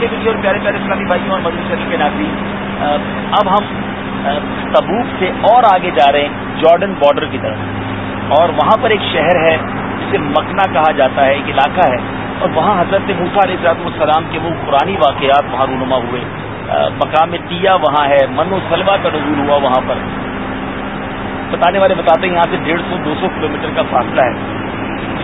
میٹھے میٹھے اور پیارے پیارے اسلامی بھائیوں اور مدنی شریف کے ناظرین اب ہم تبوک سے اور آگے جا رہے ہیں، جارڈن بارڈر کی طرف۔ اور وہاں پر ایک شہر ہے، جسے مکنا کہا جاتا ہے، ایک علاقہ ہے۔ اور وہاں حضرت موسا علیہ السلام کے وہ پرانی واقعات وہاں رونما ہوئے۔ مقام ٹیا وہاں ہے، من و سلوا کا نزول ہوا وہاں پر۔ بتانے والے بتاتے ہیں، یہاں سے ڈیڑھ سو، دو سو کلو میٹر کا فاصلہ ہے۔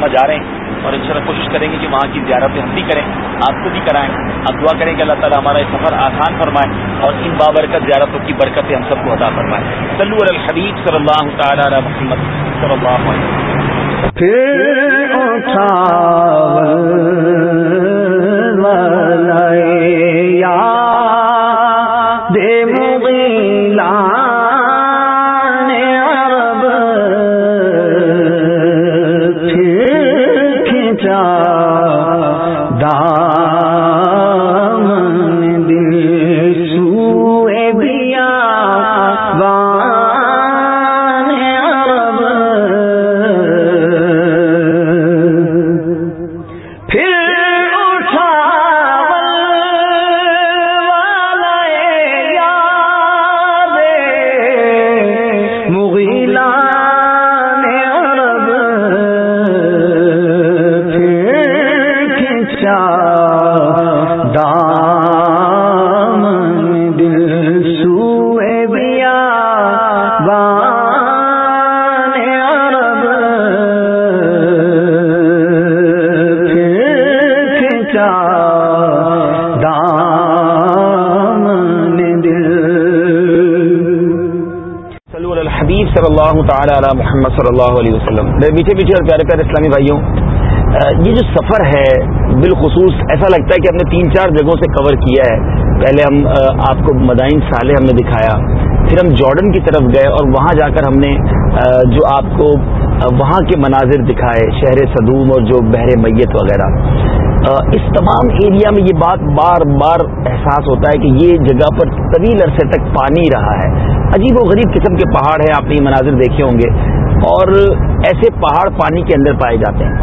وہاں جا رہے ہیں اور ان کوشش کریں گے کہ وہاں کی زیارتیں ہم بھی کریں، آپ کو بھی کرائیں۔ آپ دعا کریں کہ اللہ تعالیٰ ہمارا یہ سفر آسان فرمائے اور ان بابرکت زیارتوں کی برکتیں ہم سب کو عطا فرمائے۔ سلو الحبیب صلی اللہ تعالیٰ علیہ محمد صلی اللہ علیہ صلی تعالی علی محمد صلی اللہ علیہ وسلم۔ میرے میٹھے میٹھے اور پیارے پیارے اسلامی بھائیوں یہ جو سفر ہے، بالخصوص ایسا لگتا ہے کہ ہم نے تین چار جگہوں سے کور کیا ہے۔ پہلے ہم آپ کو مدائن سالے ہم نے دکھایا، پھر ہم جارڈن کی طرف گئے اور وہاں جا کر ہم نے جو آپ کو وہاں کے مناظر دکھائے، شہر صدوم اور جو بحر میت وغیرہ۔ اس تمام ایریا میں یہ بات بار بار احساس ہوتا ہے کہ یہ جگہ پر طویل عرصے تک پانی رہا ہے۔ عجیب و غریب قسم کے پہاڑ ہیں، آپ نے یہ مناظر دیکھے ہوں گے۔ اور ایسے پہاڑ پانی کے اندر پائے جاتے ہیں۔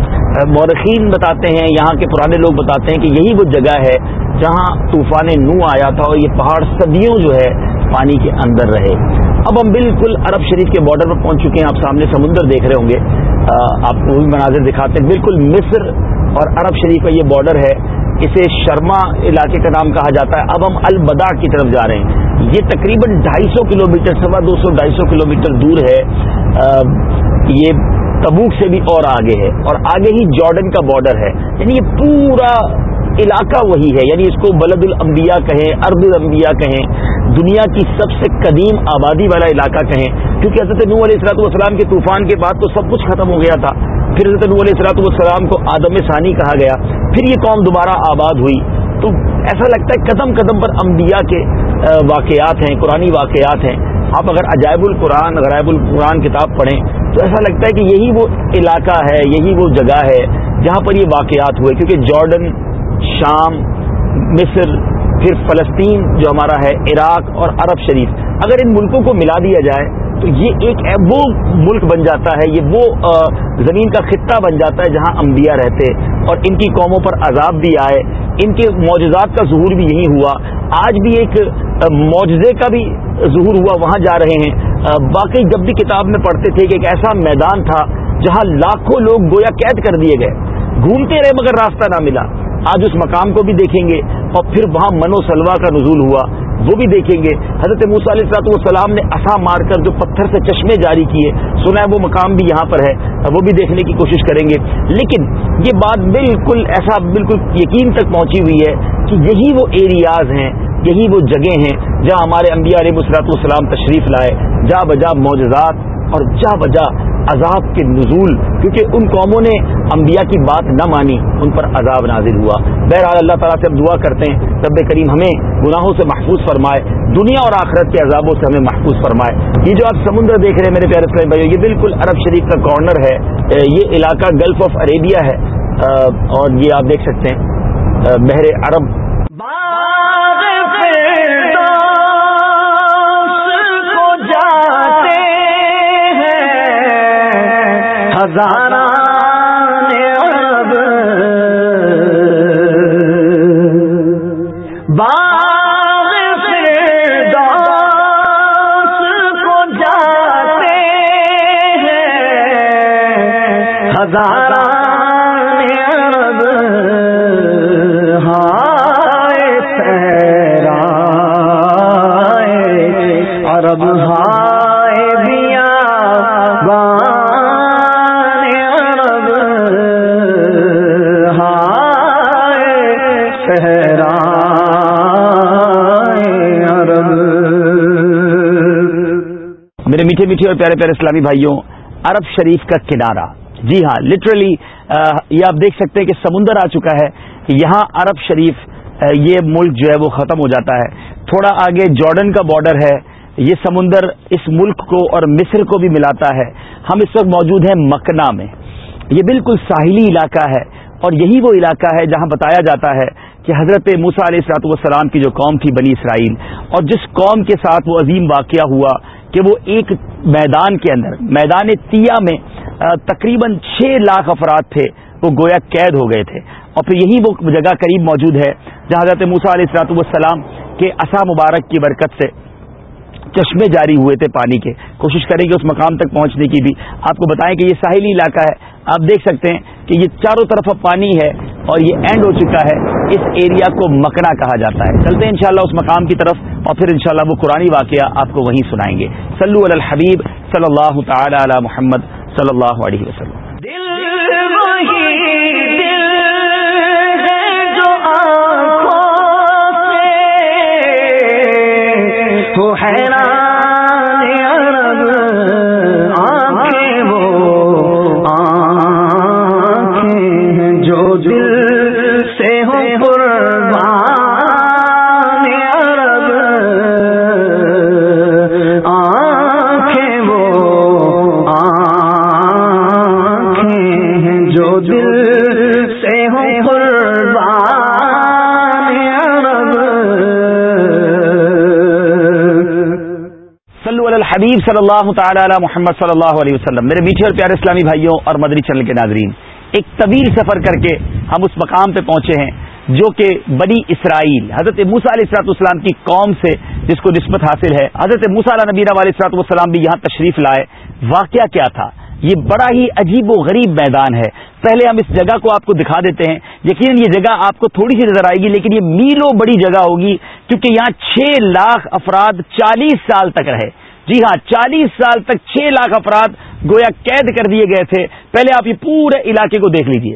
مورخین بتاتے ہیں، یہاں کے پرانے لوگ بتاتے ہیں کہ یہی وہ جگہ ہے جہاں طوفان نو آیا تھا اور یہ پہاڑ صدیوں جو ہے پانی کے اندر رہے۔ اب ہم بالکل عرب شریف کے بارڈر پر پہنچ چکے ہیں، آپ سامنے سمندر دیکھ رہے ہوں گے۔ آپ وہ بھی مناظر دکھاتے ہیں۔ بالکل مصر اور عرب شریف کا یہ بارڈر ہے، اسے شرما علاقے کا نام کہا جاتا ہے۔ اب ہم البدا کی طرف جا رہے ہیں۔ یہ تقریباً ڈھائی سو کلو میٹر سوا دو سو ڈھائی سو کلو میٹر دور ہے۔ یہ تبوک سے بھی اور آگے ہے اور آگے ہی جارڈن کا بارڈر ہے۔ یعنی یہ پورا علاقہ وہی ہے۔ یعنی اس کو بلد الانبیاء کہیں ارد الانبیاء کہیں، دنیا کی سب سے قدیم آبادی والا علاقہ کہیں۔ کیونکہ حضرت نو علیہ السلاط والسلام کے طوفان کے بعد تو سب کچھ ختم ہو گیا تھا۔ پھر حضرت نو علیہ السلاط والسلام کو آدم ثانی کہا گیا۔ پھر یہ قوم دوبارہ آباد ہوئی۔ تو ایسا لگتا ہے قدم قدم پر انبیاء کے واقعات ہیں قرآن واقعات ہیں۔ آپ اگر عجائب القرآن، غرائب القرآن کتاب پڑھیں، تو ایسا لگتا ہے کہ یہی وہ علاقہ ہے، یہی وہ جگہ ہے جہاں پر یہ واقعات ہوئے۔ کیونکہ جارڈن، شام، مصر، پھر فلسطین جو ہمارا ہے، عراق اور عرب شریف، اگر ان ملکوں کو ملا دیا جائے، تو یہ ایک وہ ملک بن جاتا ہے، یہ وہ زمین کا خطہ بن جاتا ہے جہاں انبیاء رہتے۔ اور ان کی قوموں پر عذاب بھی آئے۔ ان کے معجزات کا ظہور بھی یہی ہوا۔ آج بھی ایک معجزے کا بھی ظہور ہوا، وہاں جا رہے ہیں۔ باقی جب بھی کتاب میں پڑھتے تھے کہ ایک ایسا میدان تھا جہاں لاکھوں لوگ گویا قید کر دیے گئے۔ گھومتے رہے مگر راستہ نہ ملا۔ آج اس مقام کو بھی دیکھیں گے اور پھر وہاں منو سلوا کا نزول ہوا۔ وہ بھی دیکھیں گے۔ حضرت موسیٰ علیہ السلاط والسلام نے اصا مار کر جو پتھر سے چشمے جاری کیے، سنا ہے وہ مقام بھی یہاں پر ہے، وہ بھی دیکھنے کی کوشش کریں گے۔ لیکن یہ بات بالکل ایسا بالکل یقین تک پہنچی ہوئی ہے کہ یہی وہ ایریاز ہیں، یہی وہ جگہ ہیں جہاں ہمارے انبیاء علیہ مسلاط والسلام تشریف لائے۔ جا بجا معجزات اور جا بجا عذاب کے نزول، کیونکہ ان قوموں نے انبیاء کی بات نہ مانی، ان پر عذاب نازل ہوا۔ بہرحال اللہ تعالیٰ سے اب دعا کرتے ہیں، رب کریم ہمیں گناہوں سے محفوظ فرمائے، دنیا اور آخرت کے عذابوں سے ہمیں محفوظ فرمائے۔ یہ جو آپ سمندر دیکھ رہے ہیں میرے پیارے اسلام بھائی یہ بالکل عرب شریف کا کارنر ہے، یہ علاقہ گلف آف عریبیا ہے اور یہ آپ دیکھ سکتے ہیں بحر عرب۔ خزانہ اب باغ فردوس کو ہزار میٹھے میٹھے اور پیارے پیارے اسلامی بھائیوں، عرب شریف کا کنارہ۔ جی ہاں لٹرلی یہ آپ دیکھ سکتے ہیں کہ سمندر آ چکا ہے۔ یہاں عرب شریف یہ ملک جو ہے وہ ختم ہو جاتا ہے۔ تھوڑا آگے جارڈن کا بارڈر ہے۔ یہ سمندر اس ملک کو اور مصر کو بھی ملاتا ہے۔ ہم اس وقت موجود ہیں مکنا میں۔ یہ بالکل ساحلی علاقہ ہے اور یہی وہ علاقہ ہے جہاں بتایا جاتا ہے کہ حضرت موسا علیہ السلاط والسلام کی جو قوم تھی بنی اسرائیل۔ اور جس قوم کے ساتھ وہ عظیم واقعہ ہوا کہ وہ ایک میدان کے اندر، میدان تیا میں تقریباً چھ لاکھ افراد تھے، وہ گویا قید ہو گئے تھے۔ اور پھر یہی وہ جگہ قریب موجود ہے، جہاں حضرت موسا علیہ السلاط والسلام کے اصا مبارک کی برکت سے چشمے جاری ہوئے تھے پانی کے۔ کوشش کریں گے اس مقام تک پہنچنے کی بھی۔ آپ کو بتائیں کہ یہ ساحلی علاقہ ہے۔ آپ دیکھ سکتے ہیں کہ یہ چاروں طرف پانی ہے اور یہ اینڈ ہو چکا ہے۔ اس ایریا کو مکنا کہا جاتا ہے۔ چلتے ہیں انشاءاللہ اس مقام کی طرف۔ اور پھر انشاءاللہ وہ قرآن واقعہ آپ کو وہیں سنائیں گے. سلو الحبیب صلی اللہ تعالی علی محمد صلی اللہ علیہ وسلم. حبیب صلی اللہ تعالی علی محمد صلی اللہ علیہ وسلم۔ میرے میٹھے اور پیارے اسلامی بھائیوں اور مدری چینل کے ناظرین، ایک طویل سفر کر کے ہم اس مقام پہ پہنچے ہیں جو کہ بنی اسرائیل، حضرت موسا علیہ السلاط والسلام کی قوم سے جس کو نسبت حاصل ہے۔ حضرت موسا علیہ نبی علیہ السلاط والسلام بھی یہاں تشریف لائے۔ واقعہ کیا تھا؟ یہ بڑا ہی عجیب و غریب میدان ہے۔ پہلے ہم اس جگہ کو آپ کو دکھا دیتے ہیں۔ یقیناً یہ جگہ آپ کو تھوڑی سی نظر آئے گی، لیکن یہ میلوں بڑی جگہ ہوگی، کیونکہ یہاں چھ لاکھ افراد چالیس سال تک رہے۔ جی ہاں چالیس سال تک چھ لاکھ افراد گویا قید کر دیے گئے تھے۔ پہلے آپ یہ پورے علاقے کو دیکھ لیجیے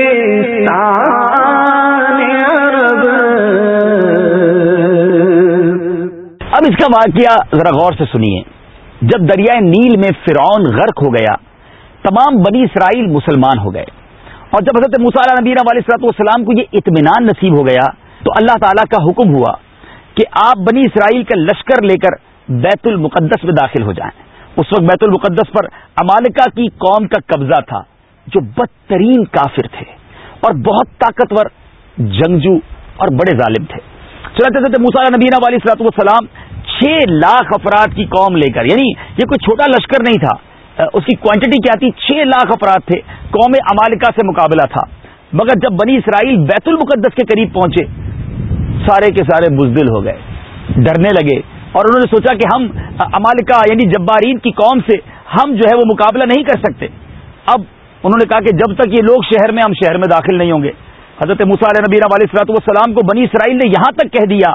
کا واقعہ ذرا غور سے سنیے۔ جب دریائے نیل میں فرعون غرق ہو گیا، تمام بنی اسرائیل مسلمان ہو گئے۔ اور جب حضرت مصالح نبی علیہ صلاحت والسلام کو یہ اطمینان نصیب ہو گیا، تو اللہ تعالیٰ کا حکم ہوا کہ آپ بنی اسرائیل کا لشکر لے کر بیت المقدس میں داخل ہو جائیں۔ اس وقت بیت المقدس پر امالکا کی قوم کا قبضہ تھا، جو بدترین کافر تھے اور بہت طاقتور جنگجو اور بڑے ظالم تھے۔ چلتے چلتے موسا نبینہ والی صلاحت والسلام چھ لاکھ افراد کی قوم لے کر یعنی یہ کوئی چھوٹا لشکر نہیں تھا اس کی کوانٹٹی کیا تھی؟ چھ لاکھ افراد تھے، قوم امالکا سے مقابلہ تھا۔ مگر جب بنی اسرائیل بیت المقدس کے قریب پہنچے، سارے کے سارے بزدل ہو گئے، ڈرنے لگے۔ اور انہوں نے سوچا کہ ہم امالکا یعنی جبارین کی قوم سے ہم جو ہے وہ مقابلہ نہیں کر سکتے۔ اب انہوں نے کہا کہ جب تک یہ لوگ شہر میں، ہم شہر میں داخل نہیں ہوں گے۔ حضرت علیہ نبی علیہ السلاط والسلام کو بنی اسرائیل نے یہاں تک کہہ دیا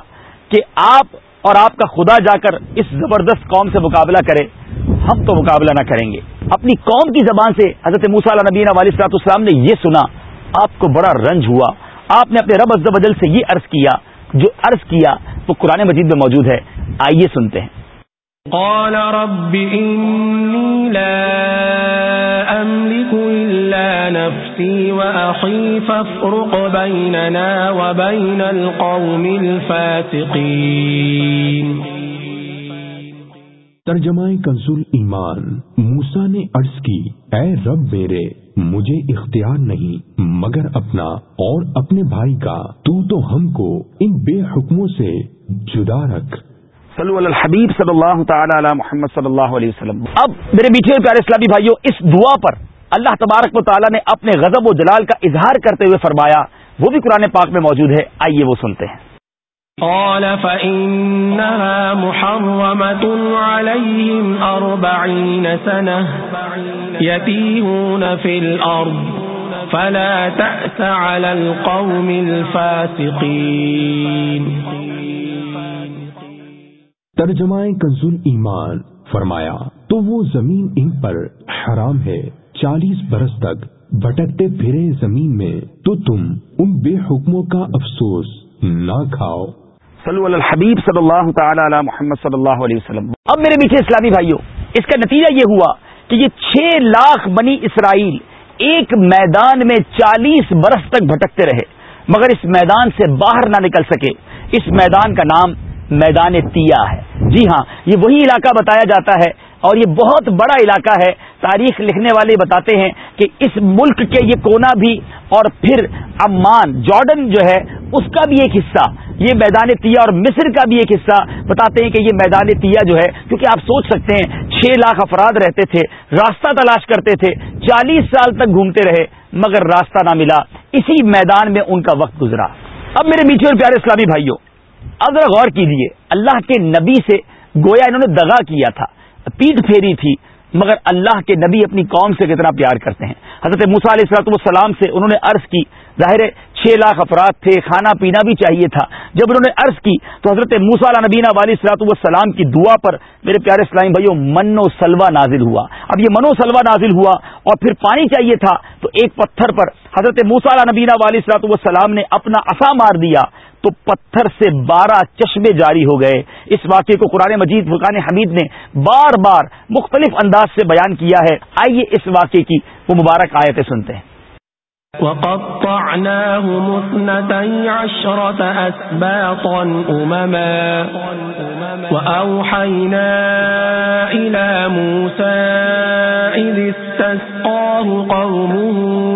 کہ آپ اور آپ کا خدا جا کر اس زبردست قوم سے مقابلہ کرے، ہم تو مقابلہ نہ کریں گے۔ اپنی قوم کی زبان سے حضرت علیہ نبی علیہ السلاط والسلام نے یہ سنا، آپ کو بڑا رنج ہوا۔ آپ نے اپنے رب از بدل سے یہ عرض کیا، جو عرض کیا وہ قرآن مجید میں موجود ہے۔ آئیے سنتے ہیں۔ قال رب انی لا نفسي واخي فافرق بيننا وبين القوم الفاسقين. ترجمہ کنزول ایمان موسا نے عرض کی اے رب میرے مجھے اختیار نہیں مگر اپنا اور اپنے بھائی کا تو تو ہم کو ان بے حکموں سے جدا رکھ. صلو علی الحبیب صلی اللہ تعالی علی محمد صلی اللہ علیہ وسلم۔ اب میرے میٹھے پیارے اسلامی بھائیوں اس دعا پر اللہ تبارک و تعالی نے اپنے غضب و جلال کا اظہار کرتے ہوئے فرمایا وہ بھی قرآن پاک میں موجود ہے آئیے وہ سنتے ہیں۔ قال فإنها محرمة عليهم أربعين سنة يتيهون في الأرض فلا تأس على القوم الفاسقين۔ ترجمہ کنزول ایمان فرمایا تو وہ زمین ان پر حرام ہے۔ چالیس برس تک بھٹکتے پھرے زمین میں تو تم ان بے حکموں کا افسوس نہ کھاؤ۔ صلو علی الحبیب صلی اللہ تعالی علی محمد صلی اللہ علیہ وسلم۔ اب میرے میٹھے اسلامی بھائیوں، اس کا نتیجہ یہ ہوا کہ یہ چھ لاکھ بنی اسرائیل ایک میدان میں چالیس برس تک بھٹکتے رہے۔ مگر اس میدان سے باہر نہ نکل سکے۔ اس میدان کا نام میدان تیا ہے۔ جی ہاں یہ وہی علاقہ بتایا جاتا ہے اور یہ بہت بڑا علاقہ ہے۔ تاریخ لکھنے والے بتاتے ہیں کہ اس ملک کے یہ کونا بھی اور پھر امان جارڈن جو ہے، اس کا بھی ایک حصہ، یہ میدان تیا اور مصر کا بھی ایک حصہ۔ بتاتے ہیں کہ یہ میدان تیا جو ہے، کیونکہ آپ سوچ سکتے ہیں، چھ لاکھ افراد رہتے تھے، راستہ تلاش کرتے تھے، چالیس سال تک گھومتے رہے، مگر راستہ نہ ملا۔ اسی میدان میں ان کا وقت گزرا۔ اب میرے میٹھے اور پیارے اسلامی بھائیوں اب ذرا غور کیجیے اللہ کے نبی سے گویا انہوں نے دگا کیا تھا۔ پیٹ پھیری تھی، مگر اللہ کے نبی اپنی قوم سے کتنا پیار کرتے ہیں۔ حضرت موسا علیہ السلط والسلام سے انہوں نے عرض کی، ظاہر چھ لاکھ افراد تھے، کھانا پینا بھی چاہیے تھا۔ جب انہوں نے عرض کی، تو حضرت موسا علیہ نبینہ والی صلاحت والسلام کی دعا پر میرے پیارے اسلامی بھائیوں من و سلوا نازل ہوا۔ اب یہ من و سلوا نازل ہوا اور پھر پانی چاہیے تھا، تو ایک پتھر پر حضرت موسا علیہ نبینہ والی صلاحت والسلام نے اپنا اصا مار دیا۔ تو پتھر سے بارہ چشمے جاری ہو گئے۔ اس واقعے کو قرآن مجید فرقان حمید نے بار بار مختلف انداز سے بیان کیا ہے۔ آئیے اس واقعے کی وہ مبارک آیتیں سنتے ہیں۔ وقطعناهم اثنتي عشرة أسباطا أمما وأوحينا إلى موسى إذ استسقاه قومه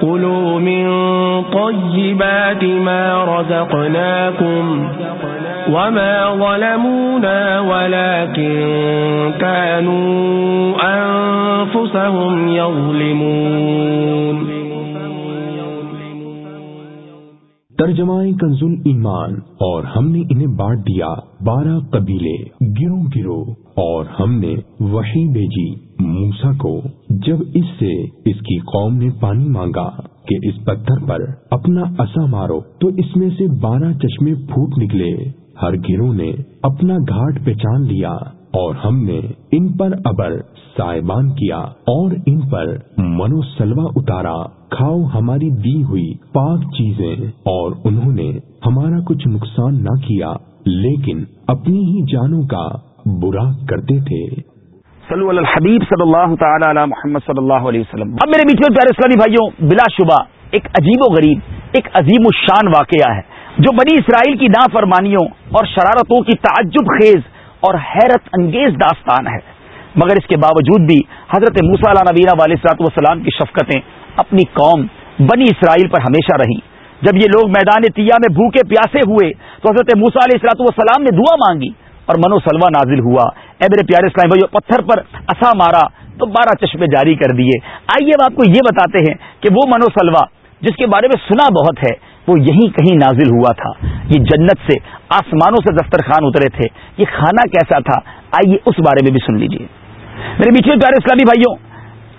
كلوا من طيبات ما رزقناكم وما ظلمونا ولكن كانوا أنفسهم يظلمون ترجمہ کنزل ایمان، اور ہم نے انہیں بانٹ دیا بارہ قبیلے گرو گرو اور ہم نے وہی بھیجی۔ موسا کو جب اس سے اس کی قوم نے پانی مانگا کہ اس پتھر پر اپنا اصا مارو، تو اس میں سے بارہ چشمے پھوٹ نکلے۔ ہر گروہ نے اپنا گھاٹ پہچان لیا اور ہم نے ان پر ابر سائبان کیا اور ان پر منو سلوا اتارا۔ کھاؤ ہماری دی ہوئی پاک چیزیں اور انہوں نے ہمارا کچھ نقصان نہ کیا، لیکن اپنی ہی جانوں کا برا کرتے تھے۔ صلو علی الحبیب صلی اللہ تعالی علی محمد صلی اللہ علیہ وسلم۔ اب میرے میٹھے پیارے اسلامی بھائیوں، بلا شبہ ایک عجیب و غریب، ایک عظیم الشان واقعہ ہے جو بنی اسرائیل کی نافرمانیوں اور شرارتوں کی تعجب خیز اور حیرت انگیز داستان ہے۔ مگر اس کے باوجود بھی حضرت موسا نبینہ علیہ صلاحت والسلام کی شفقتیں اپنی قوم بنی اسرائیل پر ہمیشہ رہیں۔ جب یہ لوگ میدان تیا میں بھوکے پیاسے ہوئے تو حضرت موسا علیہ السلاط والسلام نے دعا مانگی اور منو سلوا نازل ہوا۔ اے میرے پیارے اسلام بھائی پتھر پر اصا مارا تو بارہ چشمے جاری کر دیے۔ آئیے اب آپ کو یہ بتاتے ہیں کہ وہ منو سلوا جس کے بارے میں سنا بہت ہے، وہ یہیں کہیں نازل ہوا تھا۔ یہ جنت سے آسمانوں سے دفترخوان اترے تھے۔ یہ کھانا کیسا تھا؟ آئیے اس بارے میں بھی سن لیجیے میرے میٹھے پیارے اسلامی بھائیوں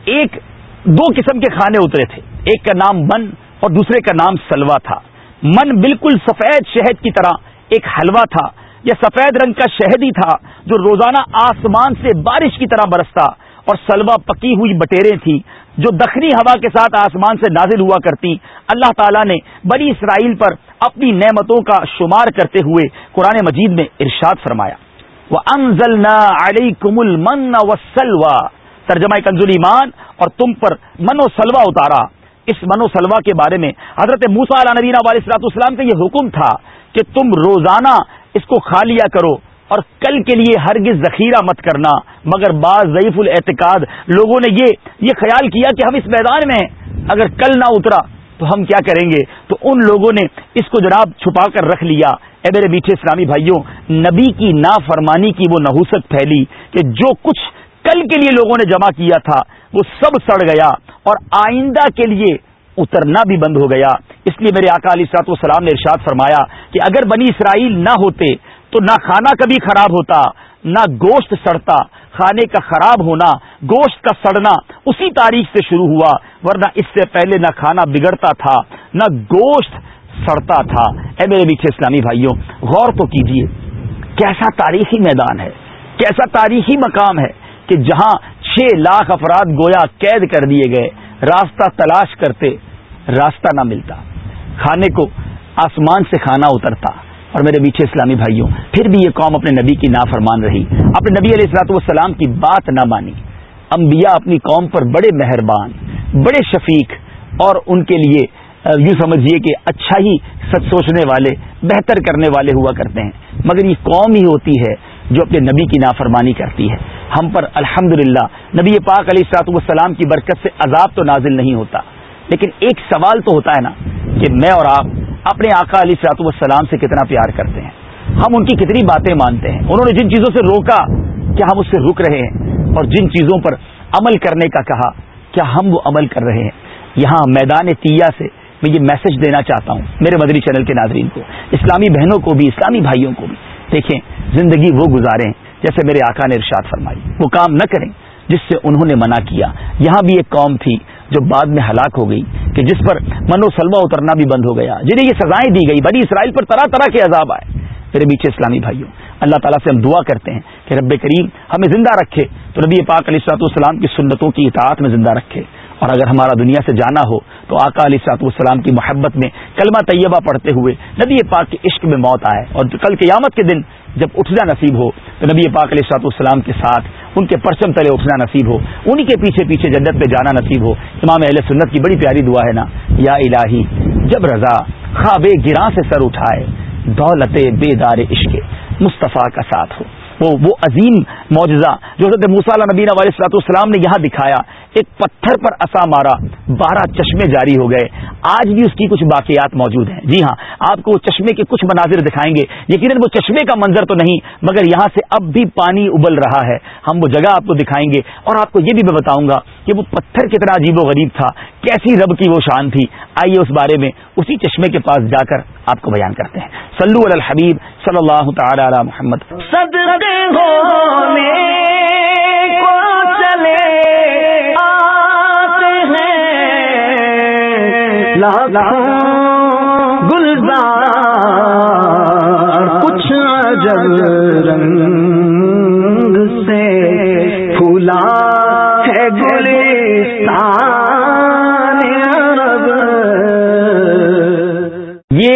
ایک دو قسم کے کھانے اترے تھے۔ ایک کا نام من اور دوسرے کا نام سلوا تھا۔ من بالکل سفید شہد کی طرح ایک حلوہ تھا۔ یہ سفید رنگ کا شہد ہی تھا جو روزانہ آسمان سے بارش کی طرح برستا اور سلوا پکی ہوئی بٹیریں تھی جو دکھنی ہوا کے ساتھ آسمان سے نازل ہوا کرتی۔ اللہ تعالیٰ نے بڑی اسرائیل پر اپنی نعمتوں کا شمار کرتے ہوئے قرآن مجید میں ارشاد فرمایا۔ وہ انزل علی کمل من و سلوا ترجمہ کنزول ایمان اور تم پر من و سلوا اتارا۔ اس من و سلوا کے بارے میں حضرت موسا علیہ نبینہ علیہ السلاط اسلام کا یہ حکم تھا کہ تم روزانہ اس کو کھا لیا کرو اور کل کے لیے ہرگز ذخیرہ مت کرنا۔ مگر بعض ضعیف الاعتقاد لوگوں نے یہ یہ خیال کیا کہ ہم اس میدان میں اگر کل نہ اترا تو ہم کیا کریں گے؟ تو ان لوگوں نے اس کو جناب چھپا کر رکھ لیا۔ اے میرے میٹھے اسلامی بھائیوں، نبی کی نافرمانی کی وہ نحوست پھیلی کہ جو کچھ کل کے لیے لوگوں نے جمع کیا تھا، وہ سب سڑ گیا اور آئندہ کے لیے اترنا بھی بند ہو گیا۔ اس لیے میرے آقا علی سات والسلام نے ارشاد فرمایا کہ اگر بنی اسرائیل نہ ہوتے تو نہ کھانا کبھی خراب ہوتا، نہ گوشت سڑتا کھانے کا خراب ہونا، گوشت کا سڑنا اسی تاریخ سے شروع ہوا، ورنہ اس سے پہلے نہ کھانا بگڑتا تھا، نہ گوشت سڑتا تھا۔ اے میرے میٹھے اسلامی بھائیوں، غور تو کیجیے کیسا تاریخی میدان ہے؟ کیسا تاریخی مقام ہے کہ جہاں چھ لاکھ افراد گویا قید کر دیے گئے، راستہ تلاش کرتے، راستہ نہ ملتا۔ کھانے کو آسمان سے کھانا اترتا اور میرے میٹھے اسلامی بھائیوں، پھر بھی یہ قوم اپنے نبی کی نافرمان رہی۔ اپنے نبی علیہ السلاط والسلام کی بات نہ مانی۔ انبیاء اپنی قوم پر بڑے مہربان، بڑے شفیق اور ان کے لیے یوں سمجھیے کہ اچھا ہی سچ سوچنے والے، بہتر کرنے والے ہوا کرتے ہیں۔ مگر یہ قوم ہی ہوتی ہے جو اپنے نبی کی نافرمانی کرتی ہے۔ ہم پر الحمد نبی پاک علیہ السلاط والسلام کی برکت سے عذاب تو نازل نہیں ہوتا۔ لیکن ایک سوال تو ہوتا ہے نا کہ میں اور آپ اپنے آقا علی سلاط والسلام سے کتنا پیار کرتے ہیں۔ ہم ان کی کتنی باتیں مانتے ہیں۔ انہوں نے جن چیزوں سے روکا کیا ہم اس سے رک رہے ہیں اور جن چیزوں پر عمل کرنے کا کہا کیا ہم وہ عمل کر رہے ہیں۔ یہاں میدان تیا سے میں یہ میسج دینا چاہتا ہوں میرے مدری چینل کے ناظرین کو، اسلامی بہنوں کو بھی، اسلامی بھائیوں کو بھی۔ دیکھیں، زندگی وہ گزاریں جیسے میرے آقا نے ارشاد فرمائی۔ وہ کام نہ کریں جس سے انہوں نے منع کیا۔ یہاں بھی ایک قوم تھی۔ جو بعد میں ہلاک ہو گئی، کہ جس پر من و سلوا اترنا بھی بند ہو گیا۔ جنہیں یہ سزائیں دی گئی بڑی اسرائیل پر طرح طرح کے عذاب آئے۔ میرے بیچے اسلامی بھائیوں، اللہ تعالیٰ سے ہم دعا کرتے ہیں کہ رب کریم ہمیں زندہ رکھے، تو نبی پاک علیہ سلاط والسلام کی سنتوں کی اطاعت میں زندہ رکھے۔ اور اگر ہمارا دنیا سے جانا ہو، تو آقا علیہ سلاط والسلام کی محبت میں کلمہ طیبہ پڑھتے ہوئے نبی پاک کے عشق میں موت آئے۔ اور کل قیامت کے دن جب اٹھنا نصیب ہو تو نبی پاک علیہ سلاط والسلام کے ساتھ ان کے پرچم تلے اٹھنا نصیب ہو، انہی کے پیچھے پیچھے جنت پہ جانا نصیب ہو۔ امام اہل سنت کی بڑی پیاری دعا ہے نا، یا الہی، جب رضا خواب گراں سے سر اٹھائے، دولت بے دار عشق مصطفیٰ کا ساتھ ہو۔ وہ وہ عظیم معجزہ جو حضرت موسیٰ نبی علیہ السلاط والسلام نے یہاں دکھایا ایک پتھر پر اصا مارا، بارہ چشمے جاری ہو گئے۔ آج بھی اس کی کچھ باقیات موجود ہیں۔ جی ہاں آپ کو وہ چشمے کے کچھ مناظر دکھائیں گے۔ یقیناً وہ چشمے کا منظر تو نہیں، مگر یہاں سے اب بھی پانی ابل رہا ہے۔ ہم وہ جگہ آپ کو دکھائیں گے اور آپ کو یہ بھی میں بتاؤں گا کہ وہ پتھر کتنا عجیب و غریب تھا، کیسی رب کی وہ شان تھی۔ آئیے اس بارے میں اسی چشمے کے پاس جا کر آپ کو بیان کرتے ہیں۔ سلو الحبیب صلی اللہ تعالی علی محمد۔ گلزار کچھ عجب رنگ سے پھولا ہے یہ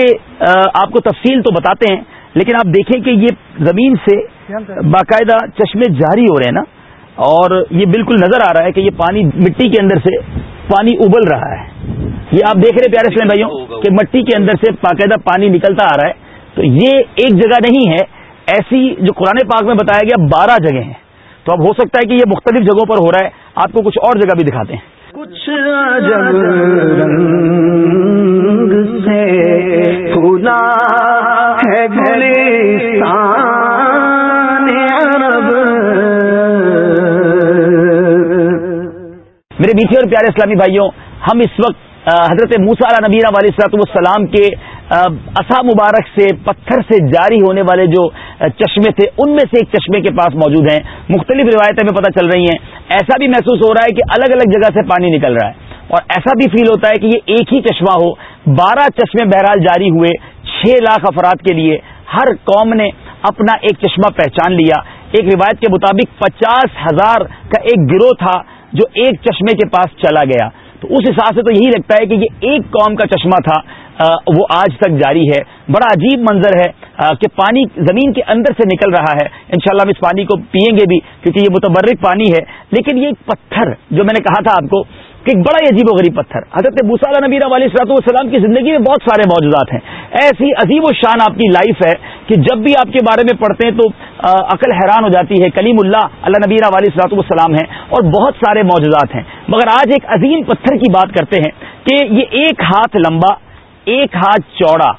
آپ کو تفصیل تو بتاتے ہیں، لیکن آپ دیکھیں کہ یہ زمین سے باقاعدہ چشمے جاری ہو رہے ہیں نا، اور یہ بالکل نظر آ رہا ہے کہ یہ پانی مٹی کے اندر سے پانی ابل رہا ہے۔ یہ آپ دیکھ رہے پیارے اسلام بھائیوں کہ مٹی کے اندر سے باقاعدہ پانی نکلتا آ رہا ہے۔ تو یہ ایک جگہ نہیں ہے ایسی جو قرآن پاک میں بتایا گیا بارہ جگہ ہیں۔ تو اب ہو سکتا ہے کہ یہ مختلف جگہوں پر ہو رہا ہے۔ آپ کو کچھ اور جگہ بھی دکھاتے ہیں۔ کچھ رنگ سے پھولا ہے میرے میٹھے اور پیارے اسلامی بھائیوں ہم اس وقت حضرت موسا علیہ نبینا علیہ صلاحت والسلام کے اصا مبارک سے، پتھر سے جاری ہونے والے جو چشمے تھے، ان میں سے ایک چشمے کے پاس موجود ہیں۔ مختلف روایتیں میں پتہ چل رہی ہیں۔ ایسا بھی محسوس ہو رہا ہے کہ الگ الگ جگہ سے پانی نکل رہا ہے۔ اور ایسا بھی فیل ہوتا ہے کہ یہ ایک ہی چشمہ ہو۔ بارہ چشمے بہرحال جاری ہوئے چھ لاکھ افراد کے لیے۔ ہر قوم نے اپنا ایک چشمہ پہچان لیا۔ ایک روایت کے مطابق پچاس ہزار کا ایک گروہ تھا جو ایک چشمے کے پاس چلا گیا۔ تو اس حساب سے تو یہی لگتا ہے کہ یہ ایک قوم کا چشمہ تھا وہ آج تک جاری ہے۔ بڑا عجیب منظر ہے کہ پانی زمین کے اندر سے نکل رہا ہے۔ انشاءاللہ ہم اس پانی کو پیئیں گے بھی، کیونکہ یہ متبرک پانی ہے۔ لیکن یہ ایک پتھر، جو میں نے کہا تھا آپ کو، کہ ایک بڑا عجیب و غریب پتھر۔ حضرت بوسا نبی علیہ صلاحت والسلام کی زندگی میں بہت سارے موجودات ہیں۔ ایسی عظیم و شان آپ کی لائف ہے کہ جب بھی آپ کے بارے میں پڑھتے ہیں تو عقل حیران ہو جاتی ہے، کلیم اللہ اللہ نبی علیہ صلاحت والسلام ہیں اور بہت سارے موجودات ہیں۔ مگر آج ایک عظیم پتھر کی بات کرتے ہیں کہ یہ ایک ہاتھ لمبا، ایک ہاتھ چوڑا،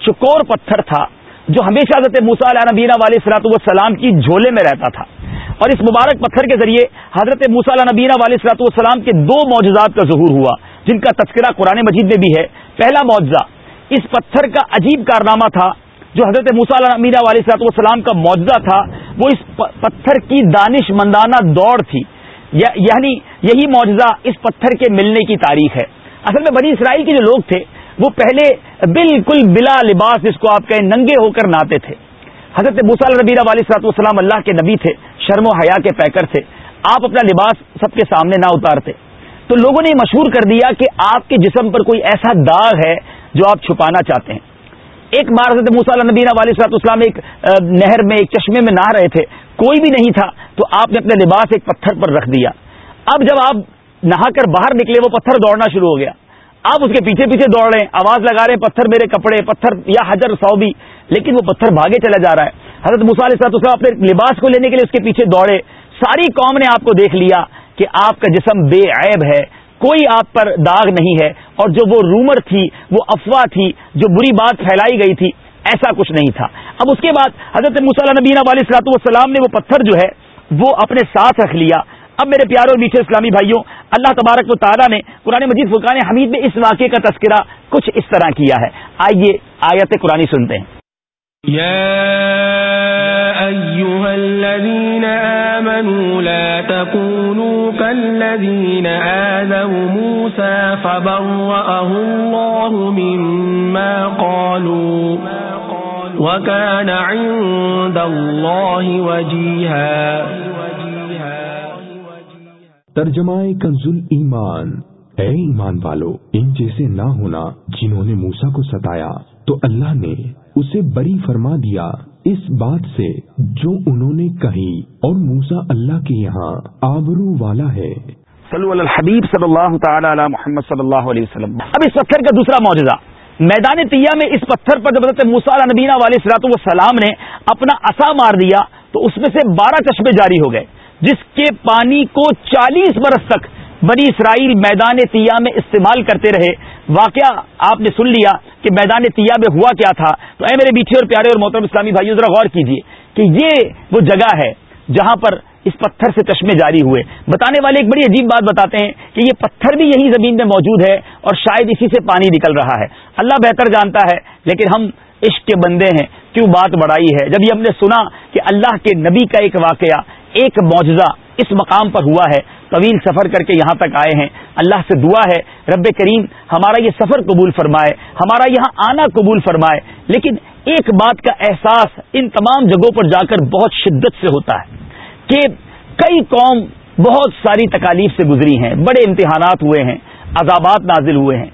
چکور پتھر تھا جو ہمیشہ حضرت موسا علیہ نبینا علیہ صلاحت والسلام کی جھولے میں رہتا تھا۔ اور اس مبارک پتھر کے ذریعے حضرت علیہ نبینا علیہ صلاحت والسلام کے دو معجزات کا ظہور ہوا، جن کا تذکرہ قرآن مجید میں بھی ہے۔ پہلا معجزہ، اس پتھر کا عجیب کارنامہ تھا جو حضرت علیہ نبینا علیہ صلاحت والسلام کا معجزہ تھا، وہ اس پتھر کی دانش مندانہ دوڑ تھی۔ یعنی یہی معجزہ اس پتھر کے ملنے کی تاریخ ہے۔ اصل میں بنی اسرائیل کے جو لوگ تھے، وہ پہلے بالکل بلا لباس جس کو آپ کہیں ننگے ہو کر نہاتے تھے۔ حضرت بوسال ربی علیہ صلاحت والسلام اللہ کے نبی تھے، شرم و حیا کے پیکر تھے۔ آپ اپنا لباس سب کے سامنے نہ اتارتے۔ تو لوگوں نے مشہور کر دیا کہ آپ کے جسم پر کوئی ایسا داغ ہے جو آپ چھپانا چاہتے ہیں۔ ایک بار حضرت موسیٰ نبی علیہ صلاحت اسلام ایک نہر میں، ایک چشمے میں نہ رہے تھے، کوئی بھی نہیں تھا، تو آپ نے اپنے لباس ایک پتھر پر رکھ دیا۔ اب جب آپ نہا کر باہر نکلے، وہ پتھر دوڑنا شروع ہو گیا۔ آپ اس کے پیچھے پیچھے دوڑ رہے ہیں، آواز لگا رہے ہیں، پتھر میرے کپڑے، پتھر یا حجر سو بھی لیکن وہ پتھر بھاگے چلا جا رہا ہے۔ حضرت علیہ صاحب اپنے لباس کو لینے کے لیے اس کے پیچھے دوڑے۔ ساری قوم نے آپ کو دیکھ لیا کہ آپ کا جسم بے عیب ہے۔ کوئی آپ پر داغ نہیں ہے اور جو وہ رومر تھی، وہ افواہ تھی، جو بری بات پھیلائی گئی تھی، ایسا کچھ نہیں تھا۔ اب اس کے بعد حضرت مصالح نبینہ علیہ السلاط والسلام نے وہ پتھر جو ہے، وہ اپنے ساتھ رکھ لیا۔ اب میرے پیارے اور میٹھے اسلامی بھائیوں، اللہ تبارک و تعالیٰ نے قرآن مجید فقان حمید میں اس واقعے کا تذکرہ کچھ اس طرح کیا ہے۔ آئیے آیت قرآن سنتے ہیں۔ أيها الذين آمنوا لا تكونوا كالذين آذوا موسى فبرأه الله مما قالوا وكان عند الله وجيها. ترجمائے کنزل ایمان اے ایمان والو، ان جیسے نہ ہونا جنہوں نے موسا کو ستایا، تو اللہ نے اسے بری فرما دیا۔ اس بات سے جو انہوں نے کہی اور موسا اللہ کے یہاں آبرو والا ہے۔ صلو علی الحبیب صلی اللہ تعالی علی محمد صلی اللہ علیہ وسلم۔ اب اس پتھر کا دوسرا معجزہ۔ میدان تیا میں اس پتھر پر جب موسا نبینا والی سلاط والسلام نے اپنا اصا مار دیا تو اس میں سے بارہ چشمے جاری ہو گئے، جس کے پانی کو چالیس برس تک بنی اسرائیل میدان تیا میں استعمال کرتے رہے۔ واقعہ آپ نے سن لیا کہ میدان تیا میں ہوا کیا تھا۔ تو اے میرے میٹھے اور پیارے اور محترم اسلامی بھائی ذرا غور کیجیے کہ یہ وہ جگہ ہے جہاں پر اس پتھر سے چشمے جاری ہوئے۔ بتانے والے ایک بڑی عجیب بات بتاتے ہیں کہ یہ پتھر بھی یہی زمین میں موجود ہے اور شاید اسی سے پانی نکل رہا ہے۔ اللہ بہتر جانتا ہے، لیکن ہم عشق کے بندے ہیں۔ کیوں بات بڑھائی ہے؟ جب یہ ہم نے سنا کہ اللہ کے نبی کا ایک واقعہ، ایک معجزہ اس مقام پر ہوا ہے طویل سفر کر کے یہاں تک آئے ہیں۔ اللہ سے دعا ہے، رب کریم ہمارا یہ سفر قبول فرمائے، ہمارا یہاں آنا قبول فرمائے۔ لیکن ایک بات کا احساس ان تمام جگہوں پر جا کر بہت شدت سے ہوتا ہے کہ کئی قوم بہت ساری تکالیف سے گزری ہیں، بڑے امتحانات ہوئے ہیں، عذابات نازل ہوئے ہیں۔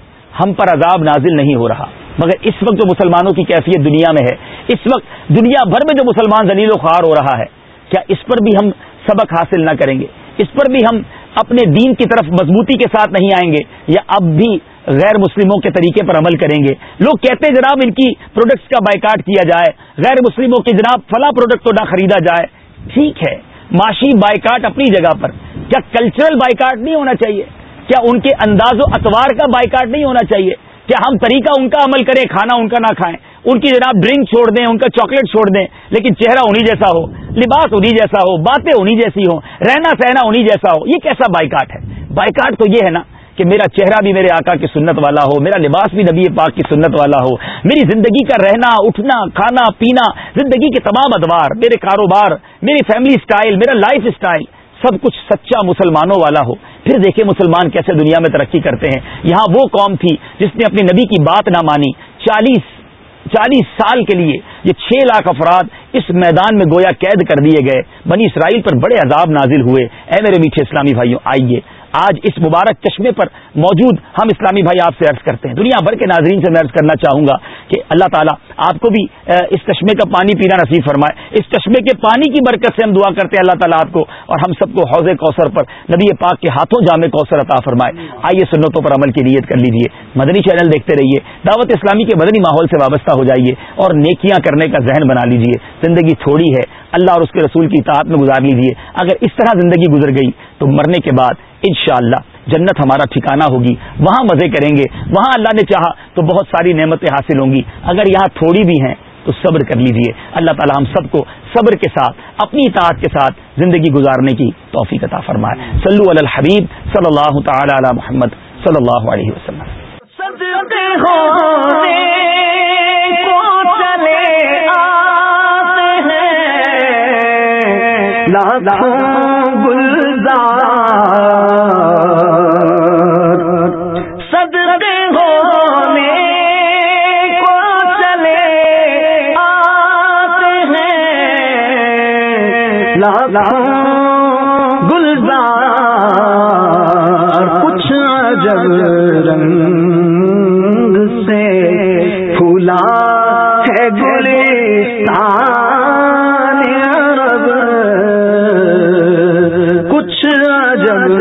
ہم پر عذاب نازل نہیں ہو رہا۔ مگر اس وقت جو مسلمانوں کی کیفیت دنیا میں ہے، اس وقت دنیا بھر میں جو مسلمان ذلیل و خوار ہو رہا ہے، کیا اس پر بھی ہم سبق حاصل نہ کریں گے؟ اس پر بھی ہم اپنے دین کی طرف مضبوطی کے ساتھ نہیں آئیں گے یا اب بھی غیر مسلموں کے طریقے پر عمل کریں گے۔ لوگ کہتے ہیں جناب ان کی پروڈکٹس کا بائیکاٹ کیا جائے، غیر مسلموں کی جناب فلاں پروڈکٹ کو نہ خریدا جائے۔ ٹھیک ہے، معاشی بائیکاٹ اپنی جگہ پر۔ کیا کلچرل بائیکاٹ نہیں ہونا چاہیے؟ کیا ان کے انداز و اتوار کا بائیکاٹ نہیں ہونا چاہیے؟ کیا ہم طریقہ ان کا عمل کریں، کھانا ان کا نہ کھائیں؟ ان کی جناب ڈرنک چھوڑ دیں، ان کا چاکلیٹ چھوڑ دیں، لیکن چہرہ انہیں جیسا ہو، لباس انہیں جیسا ہو، باتیں انہیں جیسی ہوں، رہنا سہنا انہیں جیسا ہو، یہ کیسا بائیکاٹ ہے؟ بائیکاٹ تو یہ ہے نا کہ میرا چہرہ بھی میرے آقا کی سنت والا ہو، میرا لباس بھی نبی پاک کی سنت والا ہو، میری زندگی کا رہنا، اٹھنا، کھانا، پینا، زندگی کے تمام ادوار، میرے کاروبار، میری فیملی اسٹائل میرا لائف اسٹائل سب کچھ سچا مسلمانوں والا ہو۔ پھر دیکھیں مسلمان کیسے دنیا میں ترقی کرتے ہیں۔ یہاں وہ قوم تھی جس نے اپنی نبی کی بات نہ مانی۔ چالیس چالیس سال کے لیے یہ چھ لاکھ افراد اس میدان میں گویا قید کر دیے گئے۔ بنی اسرائیل پر بڑے عذاب نازل ہوئے۔ اے میرے میٹھے اسلامی بھائیوں، آئیے۔ آج اس مبارک چشمے پر موجود ہم اسلامی بھائی آپ سے عرض کرتے ہیں۔ دنیا بھر کے ناظرین سے میں عرض کرنا چاہوں گا کہ اللہ تعالیٰ آپ کو بھی اس چشمے کا پانی پینا نصیب فرمائے۔ اس چشمے کے پانی کی برکت سے ہم دعا کرتے ہیں اللہ تعالیٰ آپ کو اور ہم سب کو حوض کوثر پر، نبی پاک کے ہاتھوں جامع کوثر عطا فرمائے۔ آئیے سنتوں پر عمل کی نیت کر لیجیے مدنی چینل دیکھتے رہیے۔ دعوت اسلامی کے مدنی ماحول سے وابستہ ہو جائیے اور نیکیاں کرنے کا ذہن بنا لیجیے زندگی تھوڑی ہے، اللہ اور اس کے رسول کی اطاعت میں گزار لیجیے اگر اس طرح زندگی گزر گئی تو مرنے کے بعد انشاءاللہ جنت ہمارا ٹھکانہ ہوگی۔ وہاں مزے کریں گے۔ وہاں اللہ نے چاہا تو بہت ساری نعمتیں حاصل ہوں گی۔ اگر یہاں تھوڑی بھی ہیں تو صبر کر لیجیے۔ اللہ تعالی ہم سب کو صبر کے ساتھ، اپنی اطاعت کے ساتھ زندگی گزارنے کی توفیق عطا فرمائے۔ صلو علی الحبیب صلی اللہ تعالی علی محمد صلی اللہ علیہ وسلم۔ گلزار کچھ جب رنگ سے پھولا ہے گلستان عرب۔ کچھ جب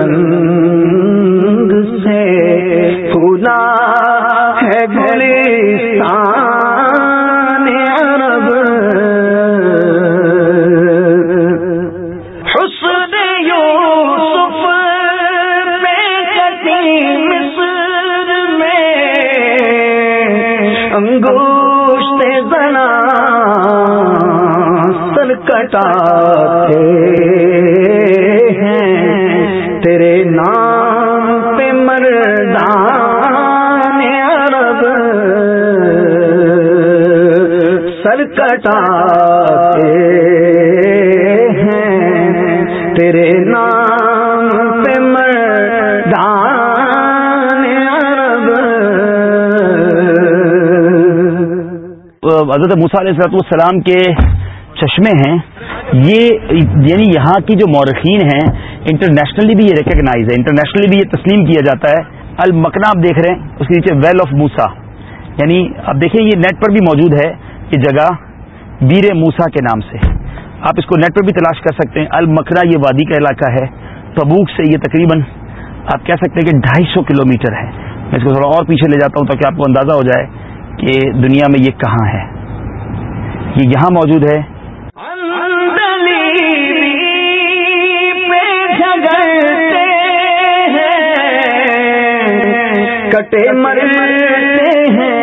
رنگ سے پھولا ہے گلستان کٹاتے ہیں۔ تیرے نام پہ مردان عرب سر کٹاتے ہیں۔ تیرے نام پہ مردان عرب حضرت موسیٰ علیہ صلاحت کے چشمے ہیں، یہ یعنی یہاں کی جو مورخین ہیں انٹرنیشنلی بھی یہ ریکگنائز ہے انٹرنیشنلی بھی یہ تسلیم کیا جاتا ہے۔ المکنا آپ دیکھ رہے ہیں، اس کے نیچے ویل آف موسا یعنی اب دیکھیں، یہ نیٹ پر بھی موجود ہے، یہ جگہ بیر موسا کے نام سے۔ آپ اس کو نیٹ پر بھی تلاش کر سکتے ہیں۔ المکنا یہ وادی کا علاقہ ہے، تبوک سے یہ تقریباً آپ کہہ سکتے ہیں کہ ڈھائی سو کلو میٹر ہے۔ میں اس کو تھوڑا اور پیچھے لے جاتا ہوں تاکہ آپ کو اندازہ ہو جائے کہ دنیا میں یہ کہاں ہے۔ یہ یہاں موجود ہے کٹے مرتے ہیں۔